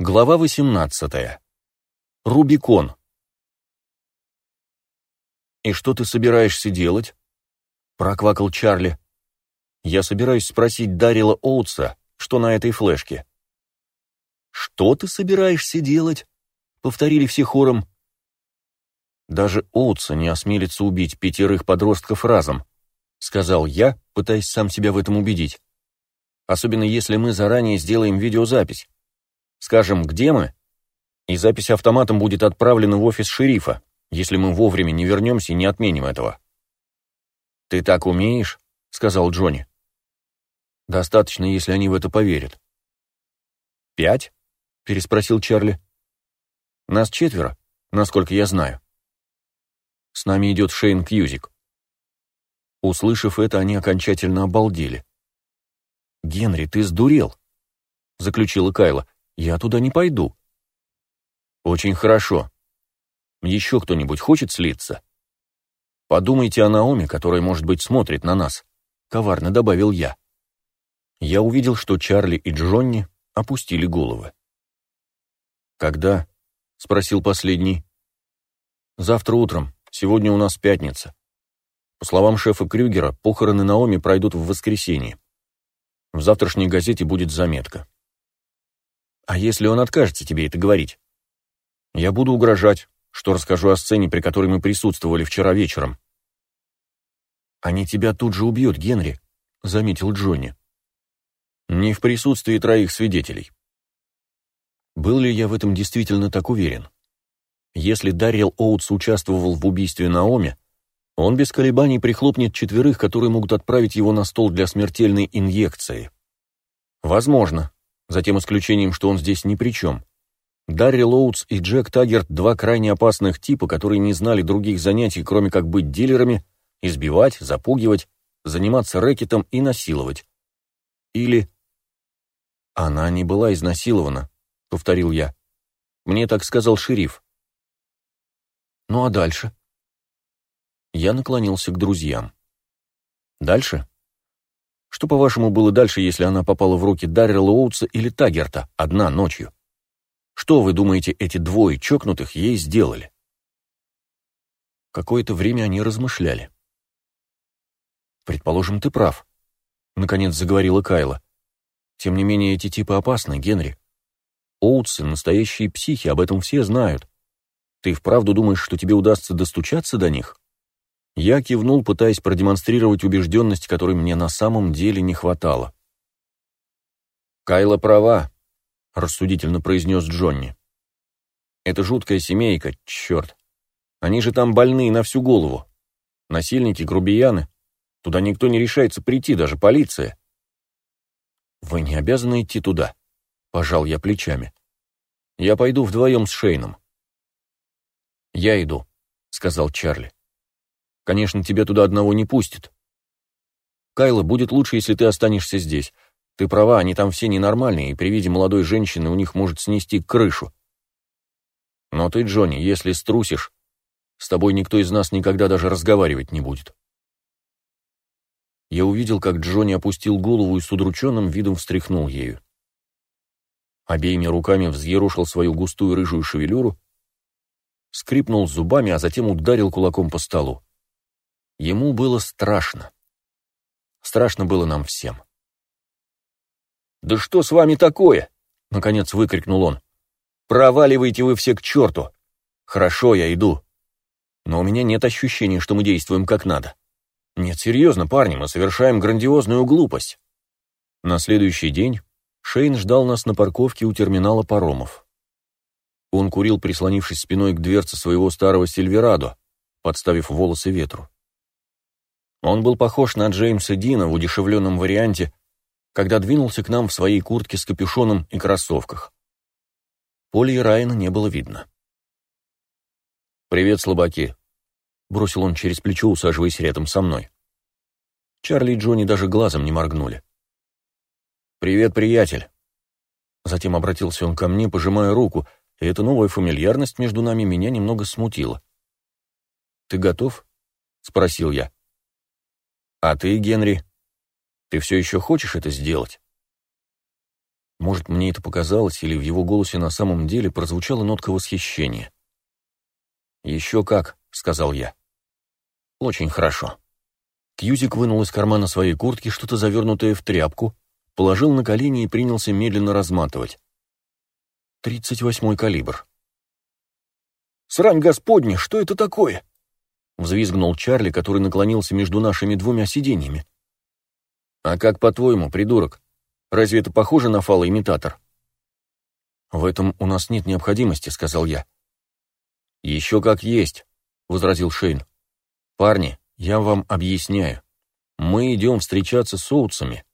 Глава 18. Рубикон. «И что ты собираешься делать?» — проквакал Чарли. «Я собираюсь спросить Дарила Оутса, что на этой флешке». «Что ты собираешься делать?» — повторили все хором. «Даже Оутса не осмелится убить пятерых подростков разом», — сказал я, пытаясь сам себя в этом убедить. «Особенно если мы заранее сделаем видеозапись. Скажем, где мы, и запись автоматом будет отправлена в офис шерифа, если мы вовремя не вернемся и не отменим этого. «Ты так умеешь?» — сказал Джонни. «Достаточно, если они в это поверят». «Пять?» — переспросил Чарли. «Нас четверо, насколько я знаю. С нами идет Шейн Кьюзик». Услышав это, они окончательно обалдели. «Генри, ты сдурел!» — заключила Кайла. Я туда не пойду. Очень хорошо. Еще кто-нибудь хочет слиться? Подумайте о Наоме, которая, может быть, смотрит на нас. Коварно добавил я. Я увидел, что Чарли и Джонни опустили головы. «Когда?» — спросил последний. «Завтра утром. Сегодня у нас пятница. По словам шефа Крюгера, похороны Наоми пройдут в воскресенье. В завтрашней газете будет заметка. А если он откажется тебе это говорить? Я буду угрожать, что расскажу о сцене, при которой мы присутствовали вчера вечером. Они тебя тут же убьют, Генри, заметил Джонни. Не в присутствии троих свидетелей. Был ли я в этом действительно так уверен? Если Даррел Оутс участвовал в убийстве Наоми, он без колебаний прихлопнет четверых, которые могут отправить его на стол для смертельной инъекции. Возможно, за тем исключением, что он здесь ни при чем. Дарри Лоудс и Джек Таггерт — два крайне опасных типа, которые не знали других занятий, кроме как быть дилерами, избивать, запугивать, заниматься рэкетом и насиловать. Или... «Она не была изнасилована», — повторил я. «Мне так сказал шериф». «Ну а дальше?» Я наклонился к друзьям. «Дальше?» Что, по-вашему, было дальше, если она попала в руки Даррела Оутса или Тагерта одна ночью? Что, вы думаете, эти двое чокнутых ей сделали? Какое-то время они размышляли. «Предположим, ты прав», — наконец заговорила Кайла. «Тем не менее, эти типы опасны, Генри. Оутсы — настоящие психи, об этом все знают. Ты вправду думаешь, что тебе удастся достучаться до них?» Я кивнул, пытаясь продемонстрировать убежденность, которой мне на самом деле не хватало. «Кайла права», — рассудительно произнес Джонни. «Это жуткая семейка, черт. Они же там больные на всю голову. Насильники, грубияны. Туда никто не решается прийти, даже полиция». «Вы не обязаны идти туда», — пожал я плечами. «Я пойду вдвоем с Шейном». «Я иду», — сказал Чарли. Конечно, тебя туда одного не пустят. Кайла, будет лучше, если ты останешься здесь. Ты права, они там все ненормальные, и при виде молодой женщины у них может снести крышу. Но ты, Джонни, если струсишь, с тобой никто из нас никогда даже разговаривать не будет. Я увидел, как Джонни опустил голову и с удрученным видом встряхнул ею. Обеими руками взъерушил свою густую рыжую шевелюру, скрипнул зубами, а затем ударил кулаком по столу. Ему было страшно. Страшно было нам всем. «Да что с вами такое?» — наконец выкрикнул он. «Проваливайте вы все к черту! Хорошо, я иду. Но у меня нет ощущения, что мы действуем как надо. Нет, серьезно, парни, мы совершаем грандиозную глупость». На следующий день Шейн ждал нас на парковке у терминала паромов. Он курил, прислонившись спиной к дверце своего старого Сильверадо, подставив волосы ветру. Он был похож на Джеймса Дина в удешевленном варианте, когда двинулся к нам в своей куртке с капюшоном и кроссовках. Поля и Райана не было видно. «Привет, слабаки», — бросил он через плечо, усаживаясь рядом со мной. Чарли и Джонни даже глазом не моргнули. «Привет, приятель». Затем обратился он ко мне, пожимая руку, и эта новая фамильярность между нами меня немного смутила. «Ты готов?» — спросил я. А ты, Генри, ты все еще хочешь это сделать? Может, мне это показалось, или в его голосе на самом деле прозвучала нотка восхищения. «Еще как», — сказал я. «Очень хорошо». Кьюзик вынул из кармана своей куртки что-то завернутое в тряпку, положил на колени и принялся медленно разматывать. Тридцать восьмой калибр. «Срань господня, что это такое?» Взвизгнул Чарли, который наклонился между нашими двумя сиденьями. «А как по-твоему, придурок? Разве это похоже на фалоимитатор?» «В этом у нас нет необходимости», — сказал я. «Еще как есть», — возразил Шейн. «Парни, я вам объясняю. Мы идем встречаться с Оутсами.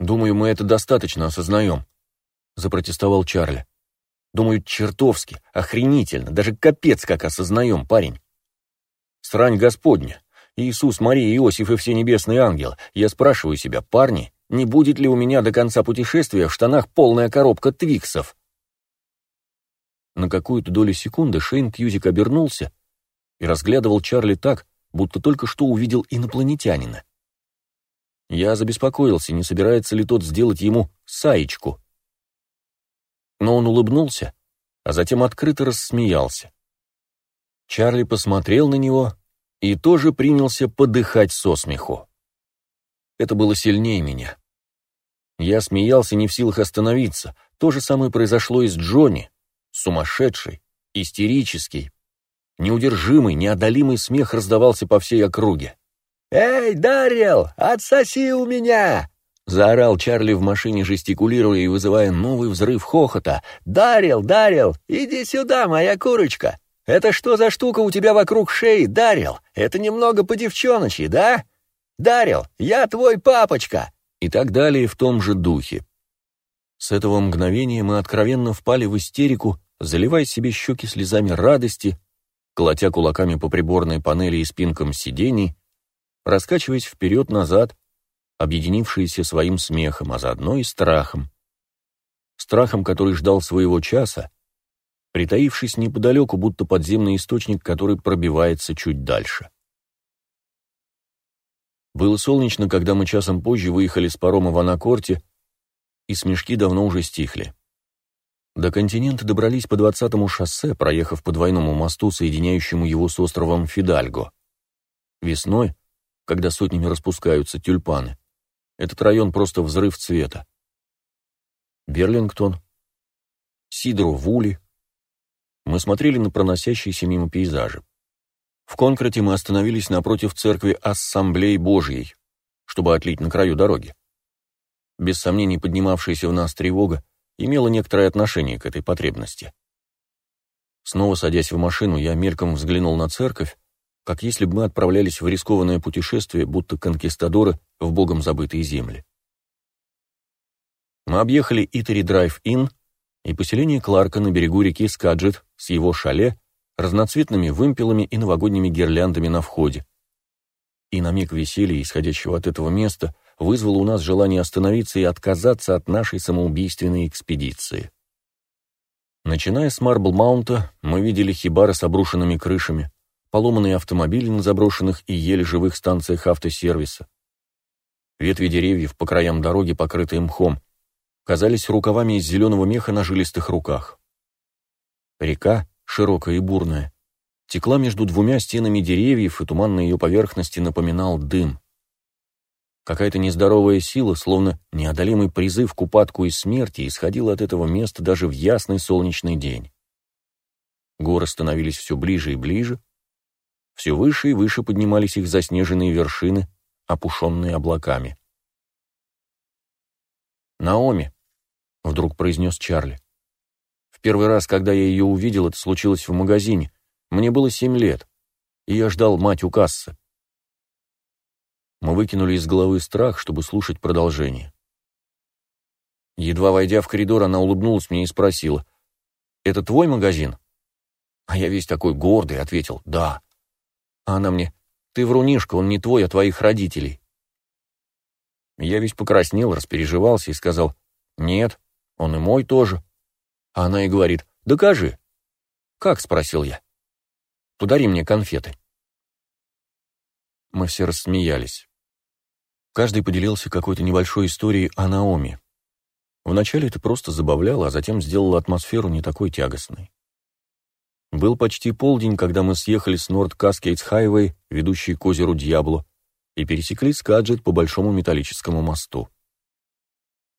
Думаю, мы это достаточно осознаем», — запротестовал Чарли. «Думаю, чертовски, охренительно, даже капец как осознаем, парень. Срань Господня, Иисус, Мария, Иосиф и все небесные ангелы. Я спрашиваю себя, парни, не будет ли у меня до конца путешествия в штанах полная коробка твиксов?» На какую-то долю секунды Шейн Кьюзик обернулся и разглядывал Чарли так, будто только что увидел инопланетянина. Я забеспокоился, не собирается ли тот сделать ему саечку. Но он улыбнулся, а затем открыто рассмеялся. Чарли посмотрел на него и тоже принялся подыхать со смеху. Это было сильнее меня. Я смеялся не в силах остановиться. То же самое произошло и с Джонни. Сумасшедший, истерический, Неудержимый, неодолимый смех раздавался по всей округе. «Эй, Даррел, отсоси у меня!» Заорал Чарли в машине, жестикулируя и вызывая новый взрыв хохота. «Даррел, Даррел, иди сюда, моя курочка! Это что за штука у тебя вокруг шеи, Даррел? Это немного по-девчоночи, да? Даррел, я твой папочка!» И так далее в том же духе. С этого мгновения мы откровенно впали в истерику, заливая себе щеки слезами радости, колотя кулаками по приборной панели и спинкам сидений, раскачиваясь вперед-назад, объединившиеся своим смехом, а заодно и страхом. Страхом, который ждал своего часа, притаившись неподалеку, будто подземный источник, который пробивается чуть дальше. Было солнечно, когда мы часом позже выехали с парома в Анакорте, и смешки давно уже стихли. До континента добрались по 20-му шоссе, проехав по двойному мосту, соединяющему его с островом Фидальго. Весной, когда сотнями распускаются тюльпаны, этот район просто взрыв цвета. Берлингтон, Сидро Вули. Мы смотрели на проносящиеся мимо пейзажи. В Конкрате мы остановились напротив церкви Ассамблеи Божьей, чтобы отлить на краю дороги. Без сомнений поднимавшаяся в нас тревога имело некоторое отношение к этой потребности. Снова садясь в машину, я мельком взглянул на церковь, как если бы мы отправлялись в рискованное путешествие, будто конкистадоры в богом забытые земли. Мы объехали Итери Драйв-Ин и поселение Кларка на берегу реки Скаджет с его шале, разноцветными вымпелами и новогодними гирляндами на входе. И на миг веселья, исходящего от этого места, вызвало у нас желание остановиться и отказаться от нашей самоубийственной экспедиции. Начиная с Марбл-Маунта, мы видели хибары с обрушенными крышами, поломанные автомобили на заброшенных и еле живых станциях автосервиса. Ветви деревьев по краям дороги, покрытые мхом, казались рукавами из зеленого меха на жилистых руках. Река, широкая и бурная, текла между двумя стенами деревьев, и туман на ее поверхности напоминал дым. Какая-то нездоровая сила, словно неодолимый призыв к упадку и смерти, исходила от этого места даже в ясный солнечный день. Горы становились все ближе и ближе, все выше и выше поднимались их заснеженные вершины, опушенные облаками. «Наоми», — вдруг произнес Чарли. «В первый раз, когда я ее увидел, это случилось в магазине. Мне было семь лет, и я ждал мать у кассы. Мы выкинули из головы страх, чтобы слушать продолжение. Едва войдя в коридор, она улыбнулась мне и спросила, «Это твой магазин?» А я весь такой гордый ответил, «Да». А она мне, «Ты врунишка, он не твой, а твоих родителей». Я весь покраснел, распереживался и сказал, «Нет, он и мой тоже». А она и говорит, «Докажи». «Как?» — спросил я. «Подари мне конфеты». Мы все рассмеялись. Каждый поделился какой-то небольшой историей о Наоми. Вначале это просто забавляло, а затем сделало атмосферу не такой тягостной. Был почти полдень, когда мы съехали с Норд Каскейтс Хайвей, ведущей к озеру Дьябло, и пересекли Скаджет по большому металлическому мосту.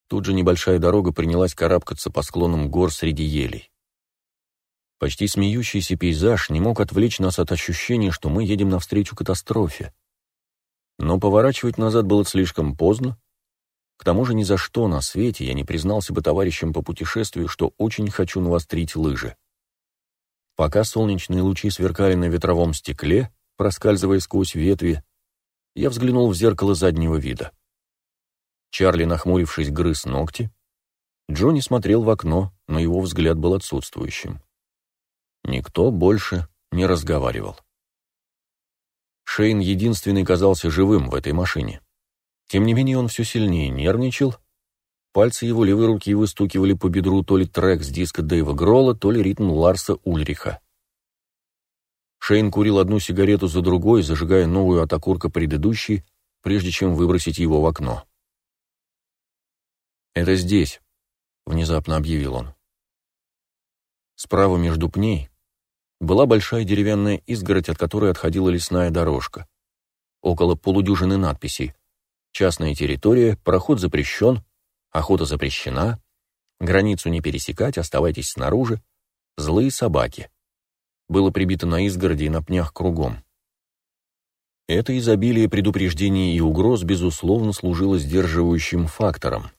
Тут же небольшая дорога принялась карабкаться по склонам гор среди елей. Почти смеющийся пейзаж не мог отвлечь нас от ощущения, что мы едем навстречу катастрофе. Но поворачивать назад было слишком поздно. К тому же ни за что на свете я не признался бы товарищам по путешествию, что очень хочу навострить лыжи. Пока солнечные лучи сверкали на ветровом стекле, проскальзывая сквозь ветви, я взглянул в зеркало заднего вида. Чарли, нахмурившись, грыз ногти. Джонни смотрел в окно, но его взгляд был отсутствующим. Никто больше не разговаривал. Шейн единственный казался живым в этой машине. Тем не менее он все сильнее нервничал. Пальцы его левой руки выстукивали по бедру то ли трек с диска Дэйва Гролла, то ли ритм Ларса Ульриха. Шейн курил одну сигарету за другой, зажигая новую от окурка предыдущей, прежде чем выбросить его в окно. «Это здесь», — внезапно объявил он. Справа между пней была большая деревянная изгородь, от которой отходила лесная дорожка. Около полудюжины надписей. «Частная территория», «Проход запрещен», «Охота запрещена», «Границу не пересекать, оставайтесь снаружи», «Злые собаки». Было прибито на изгороди и на пнях кругом. Это изобилие предупреждений и угроз, безусловно, служило сдерживающим фактором.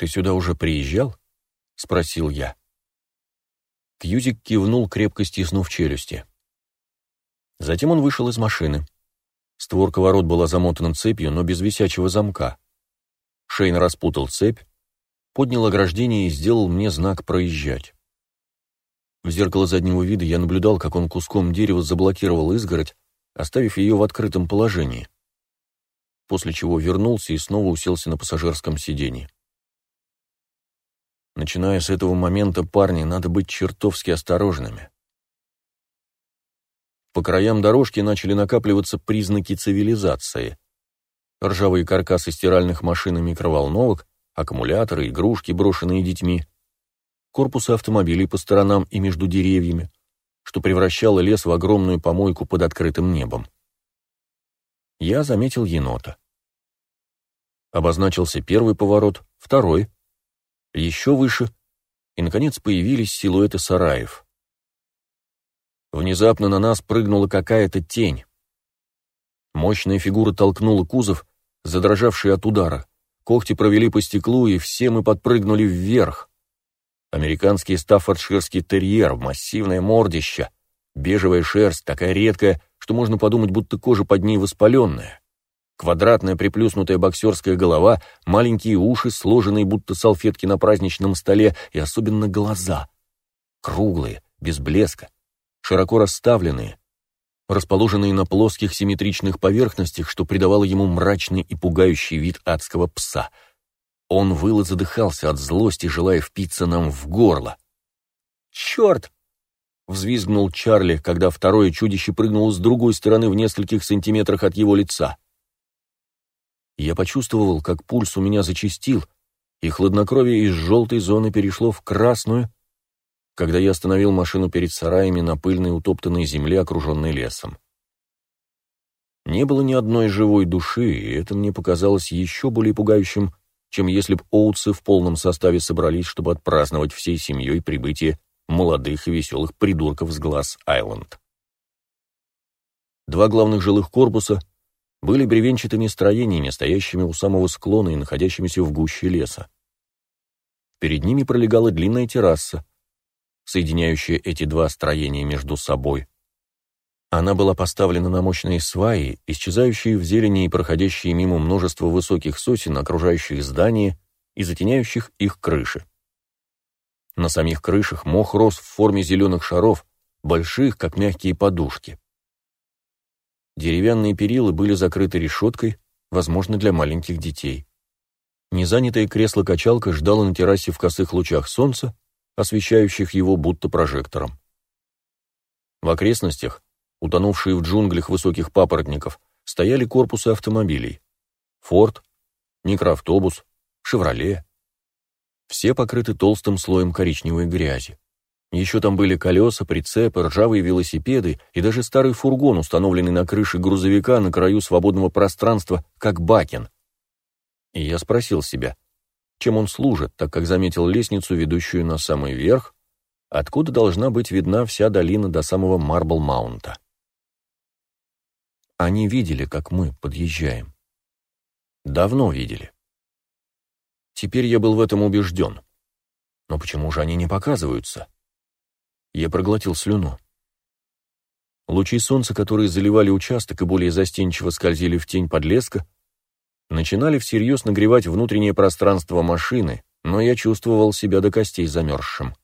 «Ты сюда уже приезжал?» — спросил я. Кьюзик кивнул, крепко стиснув челюсти. Затем он вышел из машины. Створка ворот была замотана цепью, но без висячего замка. Шейн распутал цепь, поднял ограждение и сделал мне знак «проезжать». В зеркало заднего вида я наблюдал, как он куском дерева заблокировал изгородь, оставив ее в открытом положении. После чего вернулся и снова уселся на пассажирском сиденье. Начиная с этого момента, парни, надо быть чертовски осторожными. По краям дорожки начали накапливаться признаки цивилизации. Ржавые каркасы стиральных машин и микроволновок, аккумуляторы, игрушки, брошенные детьми, корпусы автомобилей по сторонам и между деревьями, что превращало лес в огромную помойку под открытым небом. Я заметил енота. Обозначился первый поворот, второй — еще выше, и, наконец, появились силуэты сараев. Внезапно на нас прыгнула какая-то тень. Мощная фигура толкнула кузов, задрожавший от удара. Когти провели по стеклу, и все мы подпрыгнули вверх. Американский стаффордширский терьер, массивное мордище, бежевая шерсть, такая редкая, что можно подумать, будто кожа под ней воспаленная. Квадратная приплюснутая боксерская голова, маленькие уши, сложенные будто салфетки на праздничном столе, и особенно глаза. Круглые, без блеска, широко расставленные, расположенные на плоских симметричных поверхностях, что придавало ему мрачный и пугающий вид адского пса. Он выл и задыхался от злости, желая впиться нам в горло. «Черт!» — взвизгнул Чарли, когда второе чудище прыгнуло с другой стороны в нескольких сантиметрах от его лица я почувствовал, как пульс у меня зачастил, и хладнокровие из желтой зоны перешло в красную, когда я остановил машину перед сараями на пыльной утоптанной земле, окруженной лесом. Не было ни одной живой души, и это мне показалось еще более пугающим, чем если б Оутсы в полном составе собрались, чтобы отпраздновать всей семьей прибытие молодых и веселых придурков с глаз Айленд. Два главных жилых корпуса были бревенчатыми строениями, стоящими у самого склона и находящимися в гуще леса. Перед ними пролегала длинная терраса, соединяющая эти два строения между собой. Она была поставлена на мощные сваи, исчезающие в зелени и проходящие мимо множества высоких сосен, окружающих здания и затеняющих их крыши. На самих крышах мох рос в форме зеленых шаров, больших, как мягкие подушки. Деревянные перила были закрыты решеткой, возможно, для маленьких детей. Незанятое кресло-качалка ждало на террасе в косых лучах солнца, освещающих его будто прожектором. В окрестностях, утонувшие в джунглях высоких папоротников, стояли корпусы автомобилей. Форд, микроавтобус, «Шевроле». Все покрыты толстым слоем коричневой грязи. Еще там были колеса, прицепы, ржавые велосипеды и даже старый фургон, установленный на крыше грузовика на краю свободного пространства, как бакен. И я спросил себя, чем он служит, так как заметил лестницу, ведущую на самый верх, откуда должна быть видна вся долина до самого Марбл-Маунта. Они видели, как мы подъезжаем. Давно видели. Теперь я был в этом убежден. Но почему же они не показываются? Я проглотил слюну. Лучи солнца, которые заливали участок и более застенчиво скользили в тень подлеска, начинали всерьез нагревать внутреннее пространство машины, но я чувствовал себя до костей замерзшим.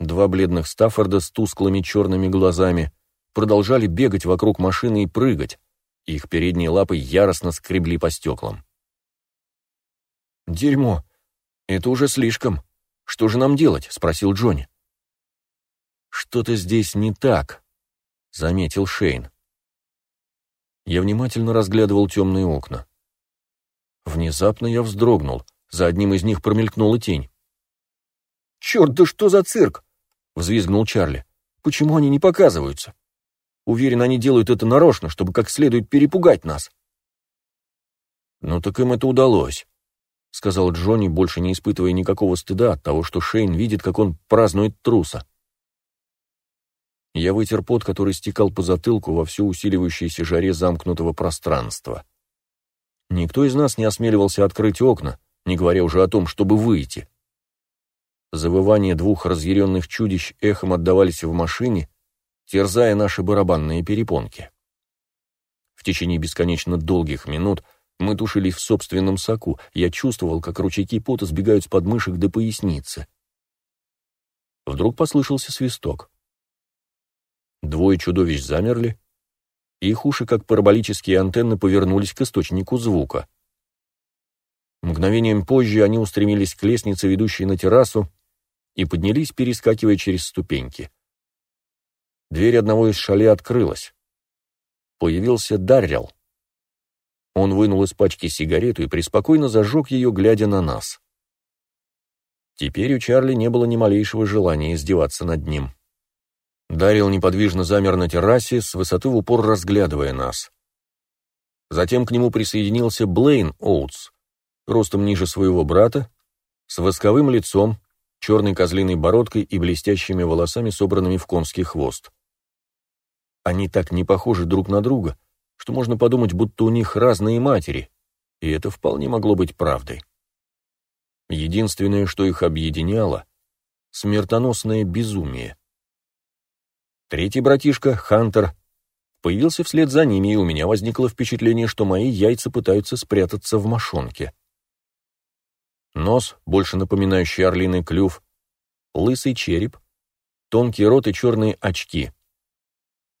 Два бледных Стаффорда с тусклыми черными глазами продолжали бегать вокруг машины и прыгать, их передние лапы яростно скребли по стеклам. «Дерьмо! Это уже слишком. Что же нам делать?» — спросил Джонни. «Что-то здесь не так», — заметил Шейн. Я внимательно разглядывал темные окна. Внезапно я вздрогнул, за одним из них промелькнула тень. «Черт, да что за цирк?» — взвизгнул Чарли. «Почему они не показываются? Уверен, они делают это нарочно, чтобы как следует перепугать нас». «Ну так им это удалось», — сказал Джонни, больше не испытывая никакого стыда от того, что Шейн видит, как он празднует труса. Я вытер пот, который стекал по затылку во всю усиливающейся жаре замкнутого пространства. Никто из нас не осмеливался открыть окна, не говоря уже о том, чтобы выйти. Завывания двух разъяренных чудищ эхом отдавались в машине, терзая наши барабанные перепонки. В течение бесконечно долгих минут мы тушились в собственном соку, я чувствовал, как ручейки пота сбегают с подмышек до поясницы. Вдруг послышался свисток. Двое чудовищ замерли, их уши, как параболические антенны, повернулись к источнику звука. Мгновением позже они устремились к лестнице, ведущей на террасу, и поднялись, перескакивая через ступеньки. Дверь одного из шале открылась. Появился Даррел. Он вынул из пачки сигарету и преспокойно зажег ее, глядя на нас. Теперь у Чарли не было ни малейшего желания издеваться над ним. Дарил неподвижно замер на террасе, с высоты в упор разглядывая нас. Затем к нему присоединился Блейн Оутс, ростом ниже своего брата, с восковым лицом, черной козлиной бородкой и блестящими волосами, собранными в конский хвост. Они так не похожи друг на друга, что можно подумать, будто у них разные матери, и это вполне могло быть правдой. Единственное, что их объединяло — смертоносное безумие — Третий братишка, Хантер, появился вслед за ними, и у меня возникло впечатление, что мои яйца пытаются спрятаться в мошонке. Нос, больше напоминающий орлиный клюв, лысый череп, тонкий рот и черные очки.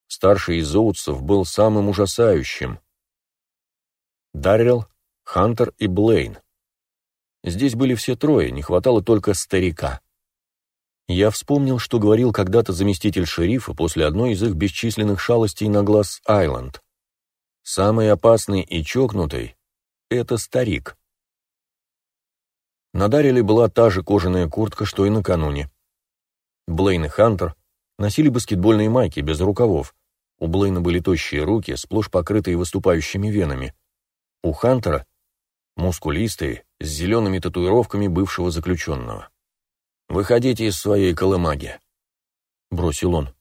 Старший из Оутсов был самым ужасающим. Даррелл, Хантер и Блейн. Здесь были все трое, не хватало только старика. Я вспомнил, что говорил когда-то заместитель шерифа после одной из их бесчисленных шалостей на глаз Айленд. Самый опасный и чокнутый — это старик. На Дариле была та же кожаная куртка, что и накануне. Блейн и Хантер носили баскетбольные майки без рукавов. У Блейна были тощие руки, сплошь покрытые выступающими венами. У Хантера — мускулистые, с зелеными татуировками бывшего заключенного. «Выходите из своей колымаги», — бросил он.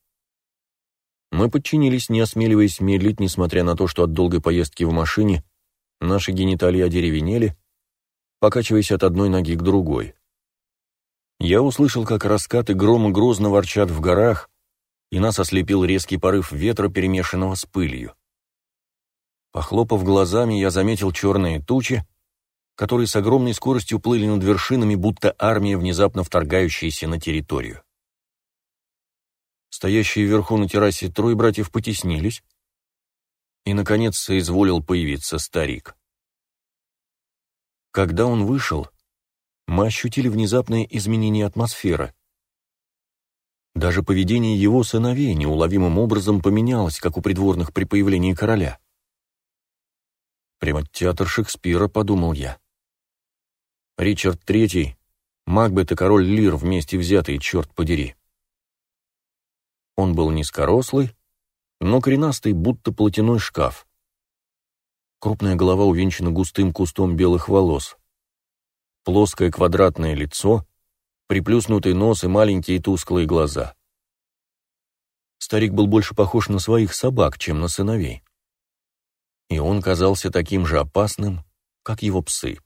Мы подчинились, не осмеливаясь медлить, несмотря на то, что от долгой поездки в машине наши гениталии одеревенели, покачиваясь от одной ноги к другой. Я услышал, как раскаты грома грозно ворчат в горах, и нас ослепил резкий порыв ветра, перемешанного с пылью. Похлопав глазами, я заметил черные тучи, которые с огромной скоростью плыли над вершинами, будто армия, внезапно вторгающаяся на территорию. Стоящие вверху на террасе трое братьев потеснились, и, наконец, соизволил появиться старик. Когда он вышел, мы ощутили внезапное изменение атмосферы. Даже поведение его сыновей неуловимым образом поменялось, как у придворных при появлении короля. Прямо театр Шекспира, подумал я. Ричард Третий, Макбет и король Лир вместе взятые, черт подери. Он был низкорослый, но коренастый, будто платяной шкаф. Крупная голова увенчана густым кустом белых волос. Плоское квадратное лицо, приплюснутый нос и маленькие тусклые глаза. Старик был больше похож на своих собак, чем на сыновей. И он казался таким же опасным, как его псы.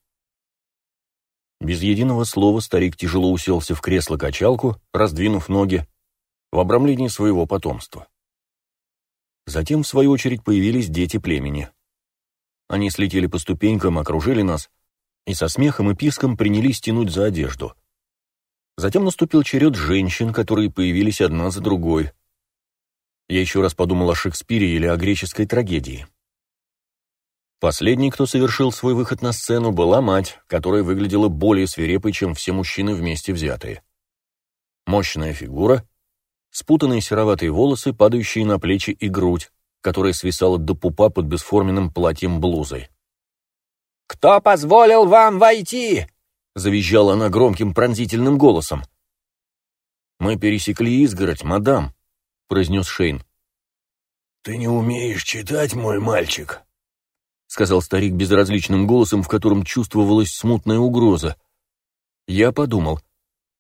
Без единого слова старик тяжело уселся в кресло-качалку, раздвинув ноги, в обрамлении своего потомства. Затем, в свою очередь, появились дети племени. Они слетели по ступенькам, окружили нас и со смехом и писком принялись тянуть за одежду. Затем наступил черед женщин, которые появились одна за другой. Я еще раз подумал о Шекспире или о греческой трагедии. Последней, кто совершил свой выход на сцену, была мать, которая выглядела более свирепой, чем все мужчины вместе взятые. Мощная фигура, спутанные сероватые волосы, падающие на плечи и грудь, которая свисала до пупа под бесформенным платьем-блузой. «Кто позволил вам войти?» — завизжала она громким пронзительным голосом. «Мы пересекли изгородь, мадам», — произнес Шейн. «Ты не умеешь читать, мой мальчик?» — сказал старик безразличным голосом, в котором чувствовалась смутная угроза. Я подумал,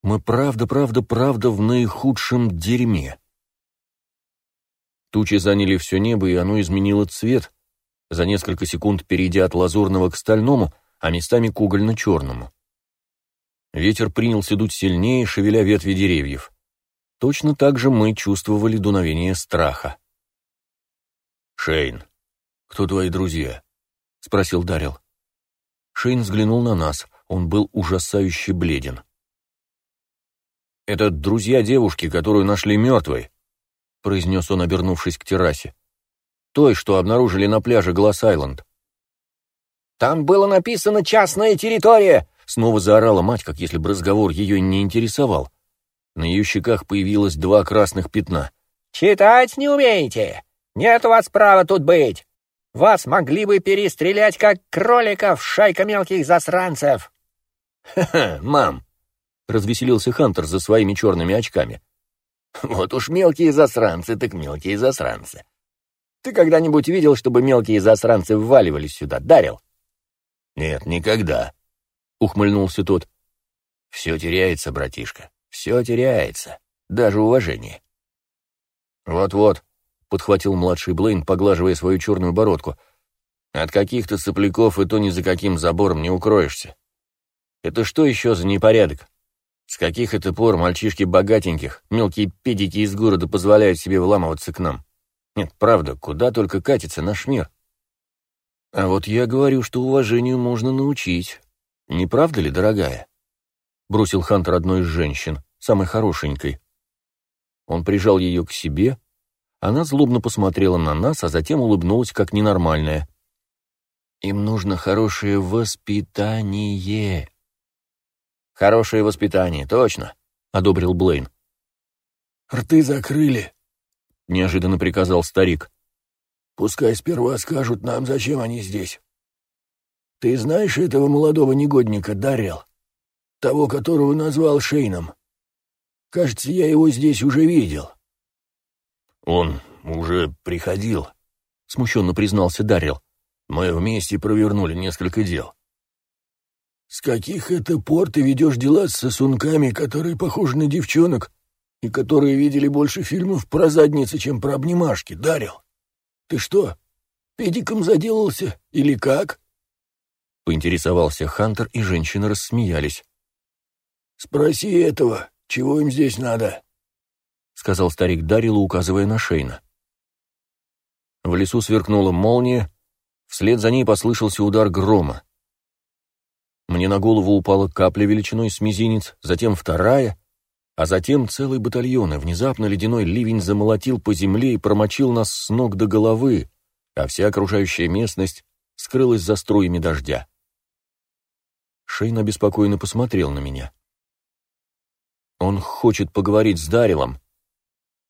мы правда, правда, правда в наихудшем дерьме. Тучи заняли все небо, и оно изменило цвет, за несколько секунд перейдя от лазурного к стальному, а местами к угольно-черному. Ветер принялся дуть сильнее, шевеля ветви деревьев. Точно так же мы чувствовали дуновение страха. «Шейн, кто твои друзья?» — спросил Дарил. Шейн взглянул на нас, он был ужасающе бледен. «Это друзья девушки, которую нашли мертвой», — произнес он, обернувшись к террасе. «Той, что обнаружили на пляже Гласс-Айленд». «Там было написано «частная территория», — снова заорала мать, как если бы разговор ее не интересовал. На ее щеках появилось два красных пятна. «Читать не умеете? Нет у вас права тут быть!» Вас могли бы перестрелять, как кроликов, шайка мелких засранцев!» «Ха-ха, мам!» — развеселился Хантер за своими черными очками. «Вот уж мелкие засранцы, так мелкие засранцы. Ты когда-нибудь видел, чтобы мелкие засранцы вваливались сюда, Дарил?» «Нет, никогда», — ухмыльнулся тот. «Все теряется, братишка, все теряется, даже уважение». «Вот-вот», — подхватил младший Блейн, поглаживая свою черную бородку. «От каких-то сопляков и то ни за каким забором не укроешься. Это что еще за непорядок? С каких это пор мальчишки богатеньких, мелкие педики из города позволяют себе вламываться к нам? Нет, правда, куда только катится наш мир? А вот я говорю, что уважению можно научить. Не правда ли, дорогая?» Бросил Хантер одной из женщин, самой хорошенькой. Он прижал ее к себе, она злобно посмотрела на нас, а затем улыбнулась как ненормальная. «Им нужно хорошее воспитание». «Хорошее воспитание, точно», — одобрил Блейн. «Рты закрыли», — неожиданно приказал старик. «Пускай сперва скажут нам, зачем они здесь. Ты знаешь этого молодого негодника, Даррел? Того, которого назвал Шейном? Кажется, я его здесь уже видел». «Он уже приходил», — смущенно признался Дарил. «Мы вместе провернули несколько дел». «С каких это пор ты ведешь дела с сосунками, которые похожи на девчонок и которые видели больше фильмов про задницы, чем про обнимашки, Дарил? Ты что, педиком заделался или как?» Поинтересовался Хантер, и женщины рассмеялись. «Спроси этого, чего им здесь надо?» — сказал старик Дарилу, указывая на Шейна. В лесу сверкнула молния, вслед за ней послышался удар грома. Мне на голову упала капля величиной с мизинец, затем вторая, а затем целый батальон, и внезапно ледяной ливень замолотил по земле и промочил нас с ног до головы, а вся окружающая местность скрылась за струями дождя. Шейн обеспокоенно посмотрел на меня. «Он хочет поговорить с Дарилом», —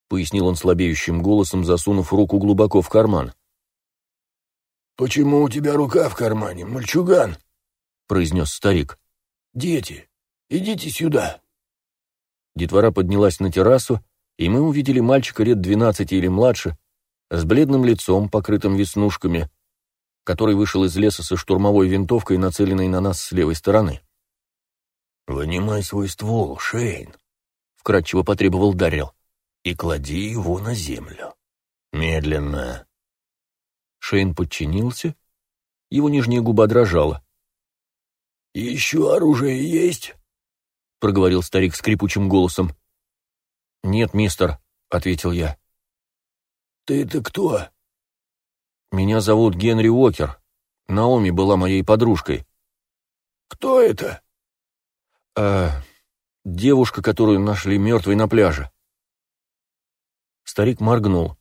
пояснил он слабеющим голосом, засунув руку глубоко в карман. «Почему у тебя рука в кармане, мальчуган?» — произнес старик. Дети, идите сюда!» Детвора поднялась на террасу, и мы увидели мальчика лет двенадцати или младше, с бледным лицом, покрытым веснушками, который вышел из леса со штурмовой винтовкой, нацеленной на нас с левой стороны. «Вынимай свой ствол, Шейн», — вкратчиво потребовал Даррел, — «и клади его на землю. Медленно». Шейн подчинился, его нижняя губа дрожала. «Еще оружие есть?» — проговорил старик скрипучим голосом. «Нет, мистер», — ответил я. «Ты-то кто?» «Меня зовут Генри Уокер. Наоми была моей подружкой». «Кто это?» «Э, девушка, которую нашли мертвой на пляже». Старик моргнул.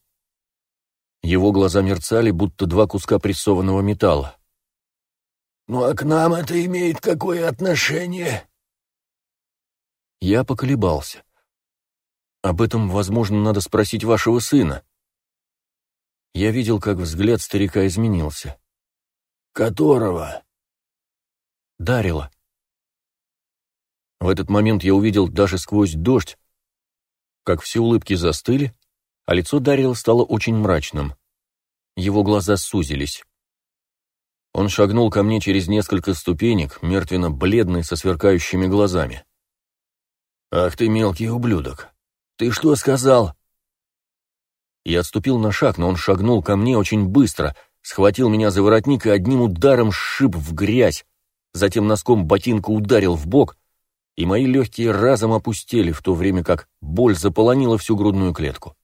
Его глаза мерцали, будто два куска прессованного металла. «Ну а к нам это имеет какое отношение?» Я поколебался. Об этом, возможно, надо спросить вашего сына. Я видел, как взгляд старика изменился. «Которого?» «Дарила». В этот момент я увидел даже сквозь дождь, как все улыбки застыли, а лицо Дарила стало очень мрачным. Его глаза сузились. Он шагнул ко мне через несколько ступенек, мертвенно-бледный, со сверкающими глазами. «Ах ты мелкий ублюдок! Ты что сказал?» Я отступил на шаг, но он шагнул ко мне очень быстро, схватил меня за воротник и одним ударом сшиб в грязь, затем носком ботинка ударил в бок, и мои легкие разом опустели, в то время как боль заполонила всю грудную клетку.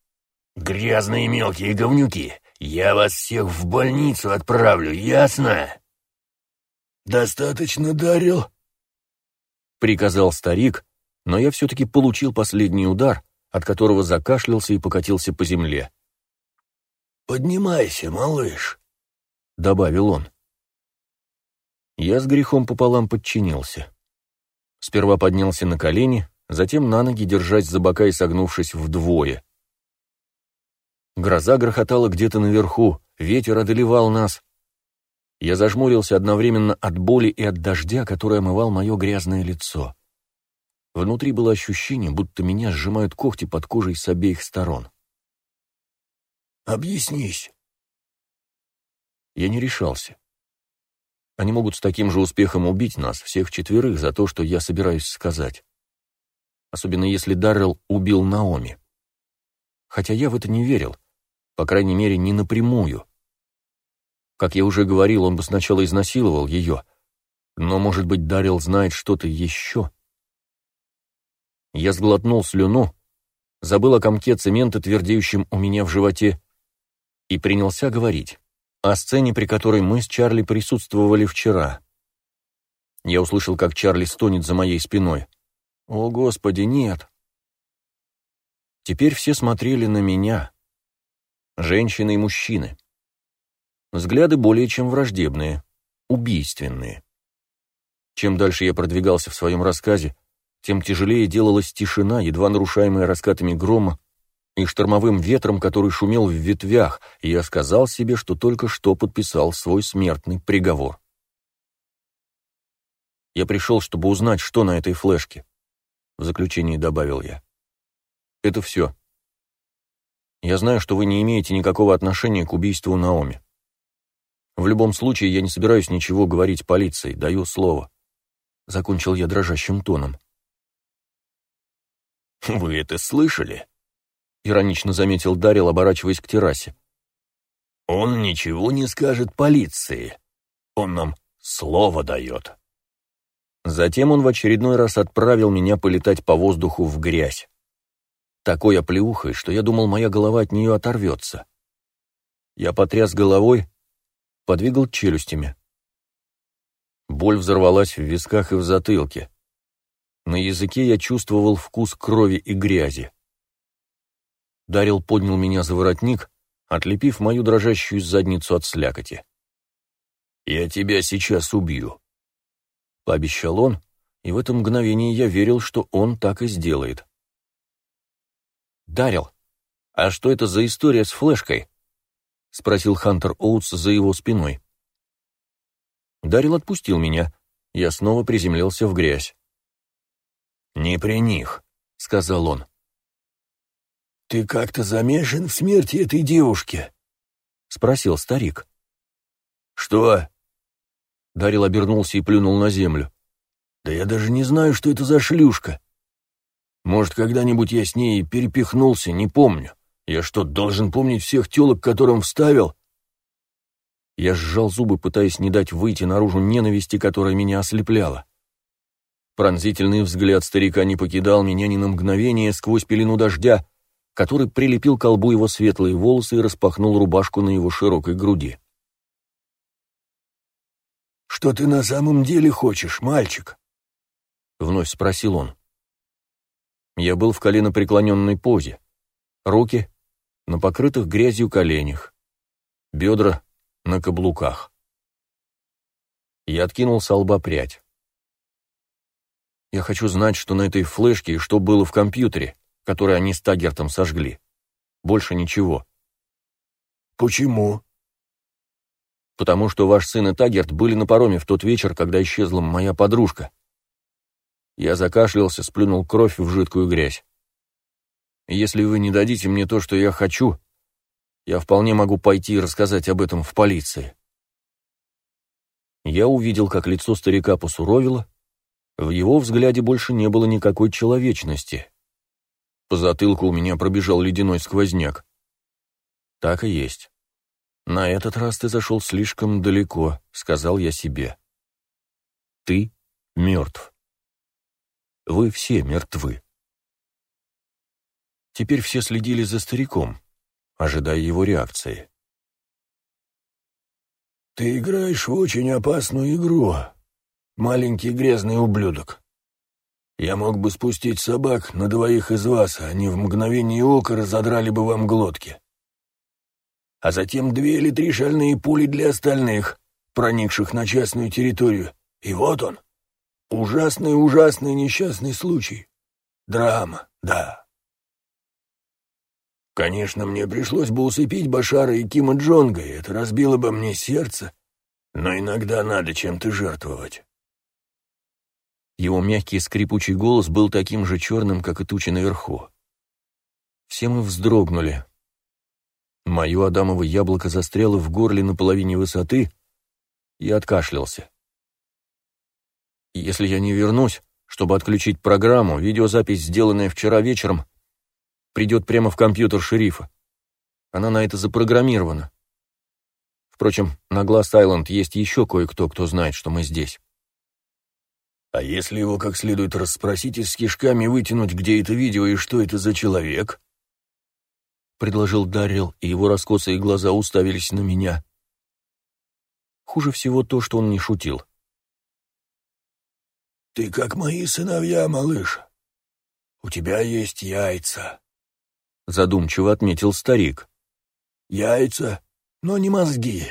«Грязные мелкие говнюки, я вас всех в больницу отправлю, ясно?» «Достаточно дарил?» — приказал старик, но я все-таки получил последний удар, от которого закашлялся и покатился по земле. «Поднимайся, малыш», — добавил он. Я с грехом пополам подчинился. Сперва поднялся на колени, затем на ноги, держась за бока и согнувшись вдвое. Гроза грохотала где-то наверху, ветер одолевал нас. Я зажмурился одновременно от боли и от дождя, который омывал мое грязное лицо. Внутри было ощущение, будто меня сжимают когти под кожей с обеих сторон. «Объяснись». Я не решался. Они могут с таким же успехом убить нас, всех четверых, за то, что я собираюсь сказать. Особенно если Даррелл убил Наоми. Хотя я в это не верил, по крайней мере, не напрямую. Как я уже говорил, он бы сначала изнасиловал ее, но, может быть, Даррелл знает что-то еще. Я сглотнул слюну, забыл о комке цемента, твердеющем у меня в животе, и принялся говорить о сцене, при которой мы с Чарли присутствовали вчера. Я услышал, как Чарли стонет за моей спиной. «О, Господи, нет!» Теперь все смотрели на меня. Женщины и мужчины. Взгляды более чем враждебные, убийственные. Чем дальше я продвигался в своем рассказе, тем тяжелее делалась тишина, едва нарушаемая раскатами грома и штормовым ветром, который шумел в ветвях, и я сказал себе, что только что подписал свой смертный приговор. Я пришел, чтобы узнать, что на этой флешке. В заключении добавил я. Это все. Я знаю, что вы не имеете никакого отношения к убийству Наоми. В любом случае, я не собираюсь ничего говорить полиции, даю слово. Закончил я дрожащим тоном. «Вы это слышали?» — иронично заметил Дарил, оборачиваясь к террасе. «Он ничего не скажет полиции. Он нам слово дает». Затем он в очередной раз отправил меня полетать по воздуху в грязь. Такой оплеухой, что я думал, моя голова от нее оторвется. Я потряс головой, подвигал челюстями. Боль взорвалась в висках и в затылке. На языке я чувствовал вкус крови и грязи. Дарил поднял меня за воротник, отлепив мою дрожащую задницу от слякоти. «Я тебя сейчас убью», — пообещал он, и в это мгновение я верил, что он так и сделает. «Дарил, а что это за история с флешкой?» — спросил Хантер Оутс за его спиной. Дарил отпустил меня, Я снова приземлился в грязь. «Не при них», — сказал он. «Ты как-то замешан в смерти этой девушки?» — спросил старик. «Что?» Дарил обернулся и плюнул на землю. «Да я даже не знаю, что это за шлюшка. Может, когда-нибудь я с ней перепихнулся, не помню. Я что, должен помнить всех телок, которым вставил?» Я сжал зубы, пытаясь не дать выйти наружу ненависти, которая меня ослепляла. Пронзительный взгляд старика не покидал меня ни на мгновение сквозь пелену дождя, который прилепил к колбу его светлые волосы и распахнул рубашку на его широкой груди. «Что ты на самом деле хочешь, мальчик?» — вновь спросил он. Я был в коленопреклоненной позе. Руки на покрытых грязью коленях. Бедра на каблуках. Я откинул с лба прядь. Я хочу знать, что на этой флешке и что было в компьютере, который они с Таггертом сожгли. Больше ничего. Почему? Потому что ваш сын и Таггерт были на пароме в тот вечер, когда исчезла моя подружка. Я закашлялся, сплюнул кровь в жидкую грязь. Если вы не дадите мне то, что я хочу, я вполне могу пойти и рассказать об этом в полиции. Я увидел, как лицо старика посуровило, в его взгляде больше не было никакой человечности. По затылку у меня пробежал ледяной сквозняк. Так и есть. На этот раз ты зашел слишком далеко, сказал я себе. Ты мертв. Вы все мертвы. Теперь все следили за стариком, ожидая его реакции. «Ты играешь в очень опасную игру», Маленький грязный ублюдок. Я мог бы спустить собак на двоих из вас, а они в мгновение ока разодрали бы вам глотки. А затем две или три шальные пули для остальных, проникших на частную территорию. И вот он. Ужасный-ужасный несчастный случай. Драма, да. Конечно, мне пришлось бы усыпить Башара и Кима Джонга, и это разбило бы мне сердце, но иногда надо чем-то жертвовать. Его мягкий скрипучий голос был таким же черным, как и тучи наверху. Все мы вздрогнули. Мое адамово яблоко застряло в горле на половине высоты и откашлялся. Если я не вернусь, чтобы отключить программу, видеозапись, сделанная вчера вечером, придет прямо в компьютер шерифа. Она на это запрограммирована. Впрочем, на Гласс-Айленд есть еще кое-кто, кто знает, что мы здесь. А если его как следует расспросить и с кишками вытянуть, где это видео и что это за человек? Предложил Даррел, и его раскосые глаза уставились на меня. Хуже всего то, что он не шутил. «Ты как мои сыновья, малыш. У тебя есть яйца», — задумчиво отметил старик. «Яйца, но не мозги.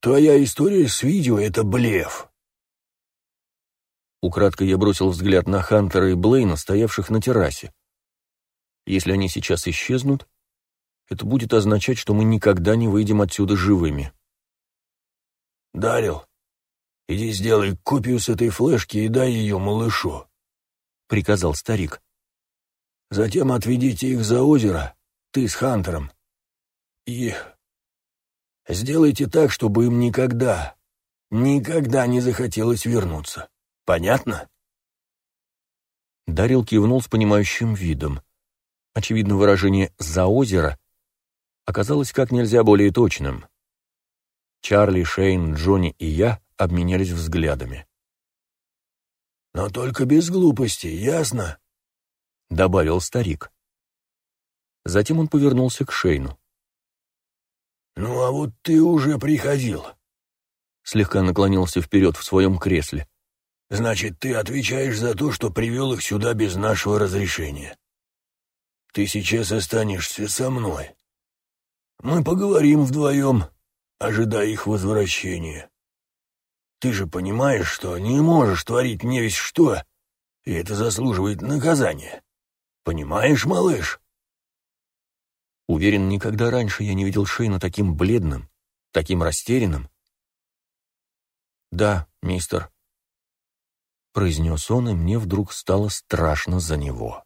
Твоя история с видео — это блеф». Украдкой я бросил взгляд на Хантера и Блейна, стоявших на террасе. Если они сейчас исчезнут, это будет означать, что мы никогда не выйдем отсюда живыми. «Дарил, иди сделай копию с этой флешки и дай ее малышу», — приказал старик. «Затем отведите их за озеро, ты с Хантером, и сделайте так, чтобы им никогда, никогда не захотелось вернуться». Понятно?» Дарил кивнул с понимающим видом. Очевидно, выражение «за озеро» оказалось как нельзя более точным. Чарли, Шейн, Джонни и я обменялись взглядами. «Но только без глупостей, ясно?» — добавил старик. Затем он повернулся к Шейну. «Ну, а вот ты уже приходил», — слегка наклонился вперед в своем кресле. Значит, ты отвечаешь за то, что привел их сюда без нашего разрешения. Ты сейчас останешься со мной. Мы поговорим вдвоем, ожидая их возвращения. Ты же понимаешь, что не можешь творить не весь что, и это заслуживает наказания. Понимаешь, малыш? Уверен, никогда раньше я не видел Шейна таким бледным, таким растерянным. «Да, мистер», произнес он, и мне вдруг стало страшно за него.